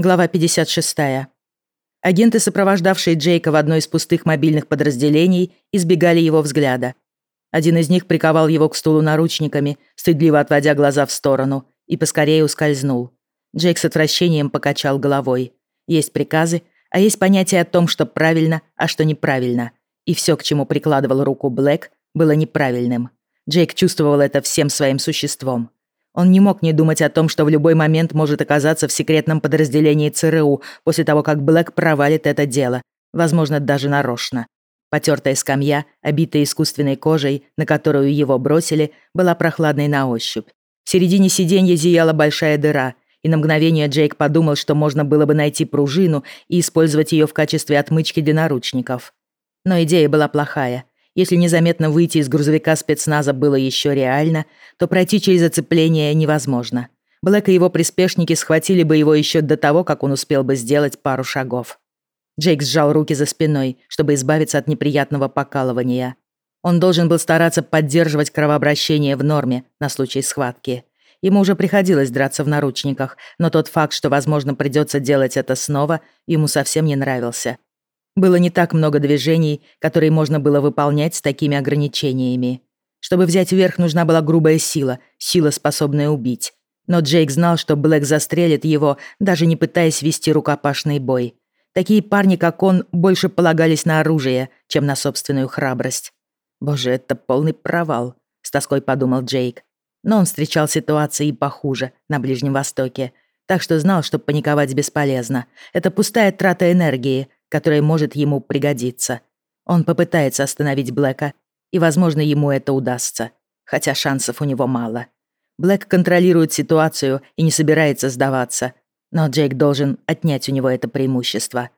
Глава 56. Агенты, сопровождавшие Джейка в одно из пустых мобильных подразделений, избегали его взгляда. Один из них приковал его к стулу наручниками, стыдливо отводя глаза в сторону, и поскорее ускользнул. Джейк с отвращением покачал головой. Есть приказы, а есть понятие о том, что правильно, а что неправильно. И все, к чему прикладывал руку Блэк, было неправильным. Джейк чувствовал это всем своим существом. Он не мог не думать о том, что в любой момент может оказаться в секретном подразделении ЦРУ после того, как Блэк провалит это дело, возможно, даже нарочно. Потертая скамья, обитая искусственной кожей, на которую его бросили, была прохладной на ощупь. В середине сиденья зияла большая дыра, и на мгновение Джейк подумал, что можно было бы найти пружину и использовать ее в качестве отмычки для наручников. Но идея была плохая. Если незаметно выйти из грузовика спецназа было еще реально, то пройти через оцепление невозможно. Блэк и его приспешники схватили бы его еще до того, как он успел бы сделать пару шагов. Джейк сжал руки за спиной, чтобы избавиться от неприятного покалывания. Он должен был стараться поддерживать кровообращение в норме на случай схватки. Ему уже приходилось драться в наручниках, но тот факт, что, возможно, придется делать это снова, ему совсем не нравился. Было не так много движений, которые можно было выполнять с такими ограничениями. Чтобы взять верх, нужна была грубая сила, сила, способная убить. Но Джейк знал, что Блэк застрелит его, даже не пытаясь вести рукопашный бой. Такие парни, как он, больше полагались на оружие, чем на собственную храбрость. «Боже, это полный провал», — с тоской подумал Джейк. Но он встречал ситуации и похуже на Ближнем Востоке, так что знал, что паниковать бесполезно. Это пустая трата энергии, которое может ему пригодиться. Он попытается остановить Блэка, и, возможно, ему это удастся, хотя шансов у него мало. Блэк контролирует ситуацию и не собирается сдаваться, но Джейк должен отнять у него это преимущество.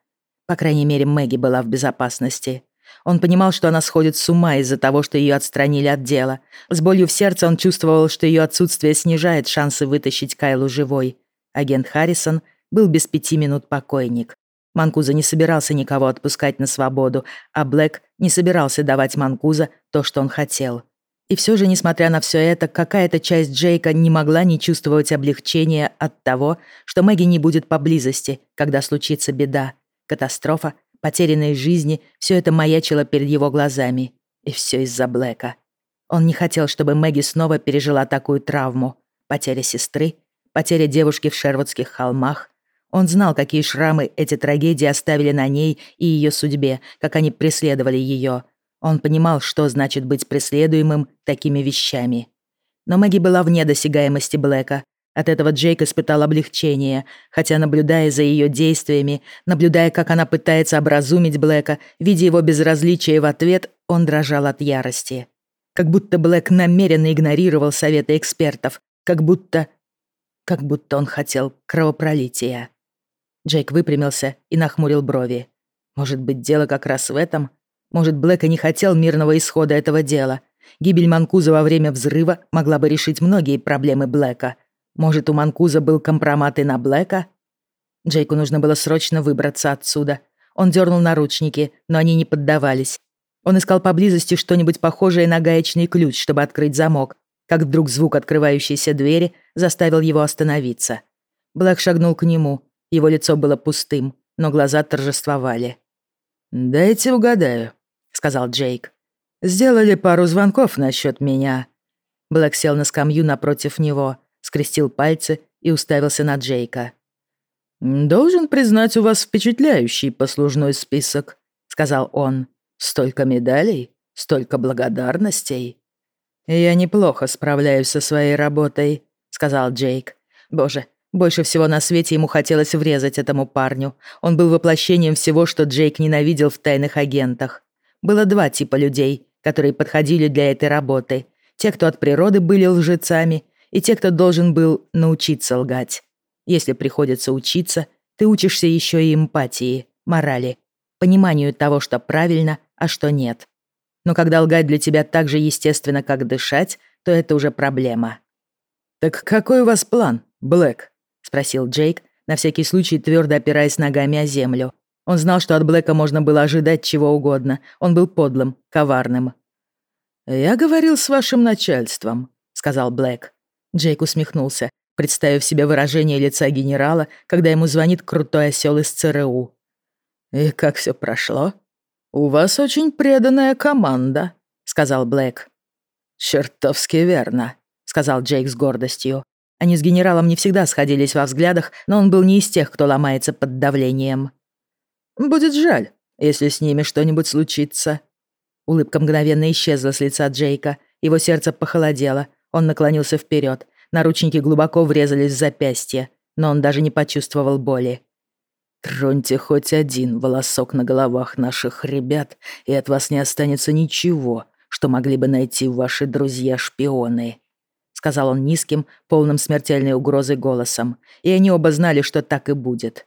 По крайней мере, Мэгги была в безопасности. Он понимал, что она сходит с ума из-за того, что ее отстранили от дела. С болью в сердце он чувствовал, что ее отсутствие снижает шансы вытащить Кайлу живой. Агент Харрисон был без пяти минут покойник. Манкуза не собирался никого отпускать на свободу, а Блэк не собирался давать Манкуза то, что он хотел. И все же, несмотря на все это, какая-то часть Джейка не могла не чувствовать облегчения от того, что Мэгги не будет поблизости, когда случится беда, катастрофа, потерянные жизни, все это маячило перед его глазами. И все из-за Блэка. Он не хотел, чтобы Мэгги снова пережила такую травму. Потеря сестры, потеря девушки в Шервудских холмах, он знал, какие шрамы эти трагедии оставили на ней и ее судьбе, как они преследовали ее. Он понимал, что значит быть преследуемым такими вещами. Но Мэгги была вне досягаемости Блэка. От этого Джейк испытал облегчение, хотя, наблюдая за ее действиями, наблюдая, как она пытается образумить Блэка, видя его безразличие в ответ, он дрожал от ярости. Как будто Блэк намеренно игнорировал советы экспертов, как будто... как будто он хотел кровопролития. Джейк выпрямился и нахмурил брови. Может быть, дело как раз в этом? Может, Блэк и не хотел мирного исхода этого дела? Гибель Манкуза во время взрыва могла бы решить многие проблемы Блэка. Может, у Манкуза был компромат и на Блэка? Джейку нужно было срочно выбраться отсюда. Он дернул наручники, но они не поддавались. Он искал поблизости что-нибудь похожее на гаечный ключ, чтобы открыть замок, как вдруг звук открывающейся двери заставил его остановиться. Блэк шагнул к нему, его лицо было пустым, но глаза торжествовали. «Дайте угадаю», — сказал Джейк. «Сделали пару звонков насчет меня». Блэк сел на скамью напротив него, скрестил пальцы и уставился на Джейка. «Должен признать, у вас впечатляющий послужной список», — сказал он. «Столько медалей, столько благодарностей». «Я неплохо справляюсь со своей работой», — сказал Джейк. «Боже, больше всего на свете ему хотелось врезать этому парню. Он был воплощением всего, что Джейк ненавидел в тайных агентах. Было два типа людей, которые подходили для этой работы. Те, кто от природы были лжецами, и те, кто должен был научиться лгать. Если приходится учиться, ты учишься еще и эмпатии, морали, пониманию того, что правильно, а что нет. Но когда лгать для тебя так же естественно, как дышать, то это уже проблема. «Так какой у вас план, Блэк?» — спросил Джейк, на всякий случай твердо опираясь ногами о землю. Он знал, что от Блэка можно было ожидать чего угодно. Он был подлым, коварным. «Я говорил с вашим начальством», — сказал Блэк. Джейк усмехнулся, представив себе выражение лица генерала, когда ему звонит крутой осел из ЦРУ. «И как все прошло?» «У вас очень преданная команда», — сказал Блэк. «Чертовски верно», — сказал Джейк с гордостью. Они с генералом не всегда сходились во взглядах, но он был не из тех, кто ломается под давлением. «Будет жаль, если с ними что-нибудь случится». Улыбка мгновенно исчезла с лица Джейка. Его сердце похолодело. Он наклонился вперед. Наручники глубоко врезались в запястье, но он даже не почувствовал боли. «Троньте хоть один волосок на головах наших ребят, и от вас не останется ничего, что могли бы найти ваши друзья-шпионы», сказал он низким, полным смертельной угрозы голосом, и они оба знали, что так и будет.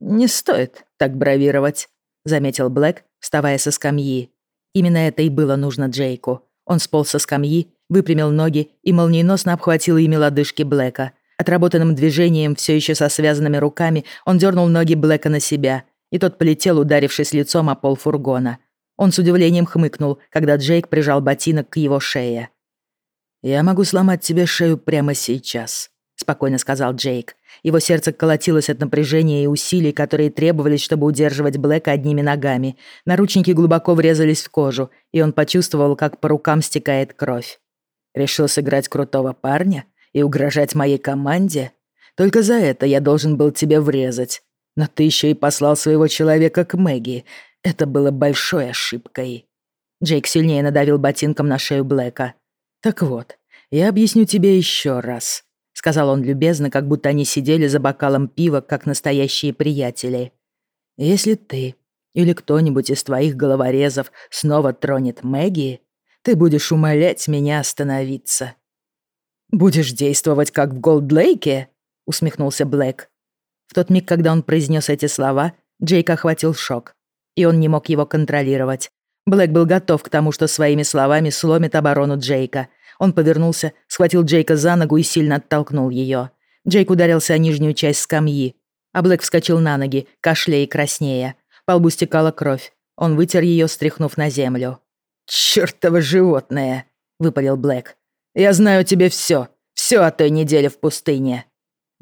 «Не стоит так бравировать», — заметил Блэк, вставая со скамьи. Именно это и было нужно Джейку. Он сполз со скамьи, выпрямил ноги и молниеносно обхватил ими лодыжки Блэка. Отработанным движением, все еще со связанными руками, он дернул ноги Блэка на себя, и тот полетел, ударившись лицом о пол фургона. Он с удивлением хмыкнул, когда Джейк прижал ботинок к его шее. «Я могу сломать тебе шею прямо сейчас», — спокойно сказал Джейк. Его сердце колотилось от напряжения и усилий, которые требовались, чтобы удерживать Блэка одними ногами. Наручники глубоко врезались в кожу, и он почувствовал, как по рукам стекает кровь. Решил сыграть крутого парня и угрожать моей команде? Только за это я должен был тебе врезать. Но ты еще и послал своего человека к Мэгги. Это было большой ошибкой. Джейк сильнее надавил ботинком на шею Блэка. Так вот, я объясню тебе еще раз, сказал он любезно, как будто они сидели за бокалом пива, как настоящие приятели. Если ты или кто-нибудь из твоих головорезов снова тронет Мэгги, ты будешь умолять меня остановиться». «Будешь действовать, как в Голдлейке?» — усмехнулся Блэк. В тот миг, когда он произнес эти слова, Джейк охватил шок, и он не мог его контролировать. Блэк был готов к тому, что своими словами сломит оборону Джейка. Он повернулся, схватил Джейка за ногу и сильно оттолкнул ее. Джейк ударился о нижнюю часть скамьи, а Блэк вскочил на ноги, кашляя и краснея. По лбу стекала кровь. Он вытер ее, стряхнув на землю. «Чёртово животное!» — выпалил Блэк. «Я знаю тебе всё, всё о той неделе в пустыне».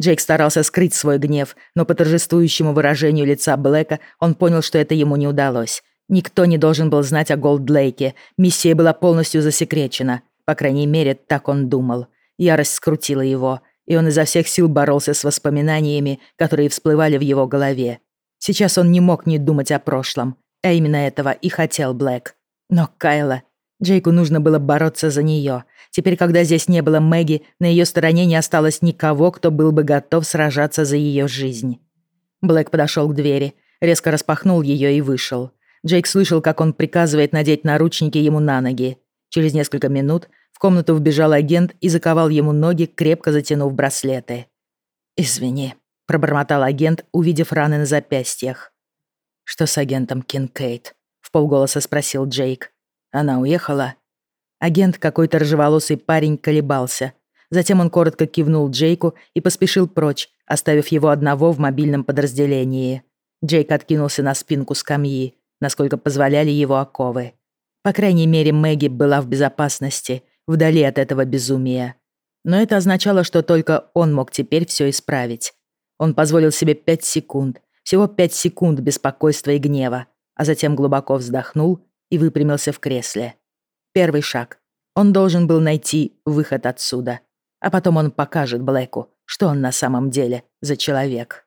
Джейк старался скрыть свой гнев, но по торжествующему выражению лица Блэка он понял, что это ему не удалось. Никто не должен был знать о Голдлейке. Миссия была полностью засекречена. По крайней мере, так он думал. Ярость скрутила его, и он изо всех сил боролся с воспоминаниями, которые всплывали в его голове. Сейчас он не мог не думать о прошлом, а именно этого и хотел Блэк. Но Кайла... Джейку нужно было бороться за нее. Теперь, когда здесь не было Мэгги, на ее стороне не осталось никого, кто был бы готов сражаться за ее жизнь. Блэк подошел к двери, резко распахнул ее и вышел. Джейк слышал, как он приказывает надеть наручники ему на ноги. Через несколько минут в комнату вбежал агент и заковал ему ноги, крепко затянув браслеты. «Извини», — пробормотал агент, увидев раны на запястьях. «Что с агентом Кинкейт?» полголоса спросил Джейк. Она уехала. Агент, какой-то рыжеволосый парень, колебался. Затем он коротко кивнул Джейку и поспешил прочь, оставив его одного в мобильном подразделении. Джейк откинулся на спинку скамьи, насколько позволяли его оковы. По крайней мере, Мэгги была в безопасности, вдали от этого безумия. Но это означало, что только он мог теперь все исправить. Он позволил себе пять секунд, всего пять секунд беспокойства и гнева, а затем глубоко вздохнул и выпрямился в кресле. Первый шаг. Он должен был найти выход отсюда. А потом он покажет Блэку, что он на самом деле за человек.